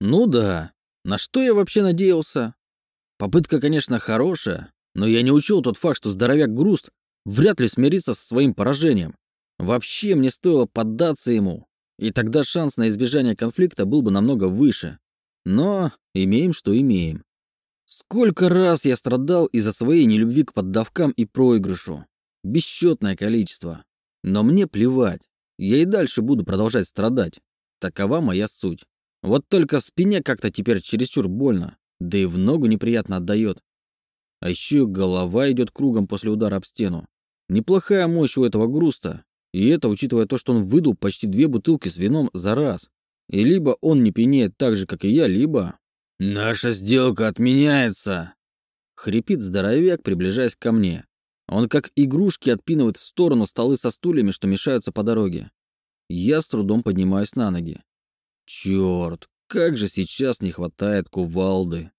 Ну да. На что я вообще надеялся? Попытка, конечно, хорошая, но я не учел тот факт, что здоровяк Груст вряд ли смирится со своим поражением. Вообще мне стоило поддаться ему, и тогда шанс на избежание конфликта был бы намного выше. Но имеем, что имеем. Сколько раз я страдал из-за своей нелюбви к поддавкам и проигрышу. Бесчетное количество. Но мне плевать. Я и дальше буду продолжать страдать. Такова моя суть. Вот только в спине как-то теперь чересчур больно, да и в ногу неприятно отдает. А еще голова идет кругом после удара об стену. Неплохая мощь у этого груста, и это учитывая то, что он выдал почти две бутылки с вином за раз. И либо он не пьянеет так же, как и я, либо... «Наша сделка отменяется!» Хрипит здоровяк, приближаясь ко мне. Он как игрушки отпинывает в сторону столы со стульями, что мешаются по дороге. Я с трудом поднимаюсь на ноги. Черт, как же сейчас не хватает кувалды.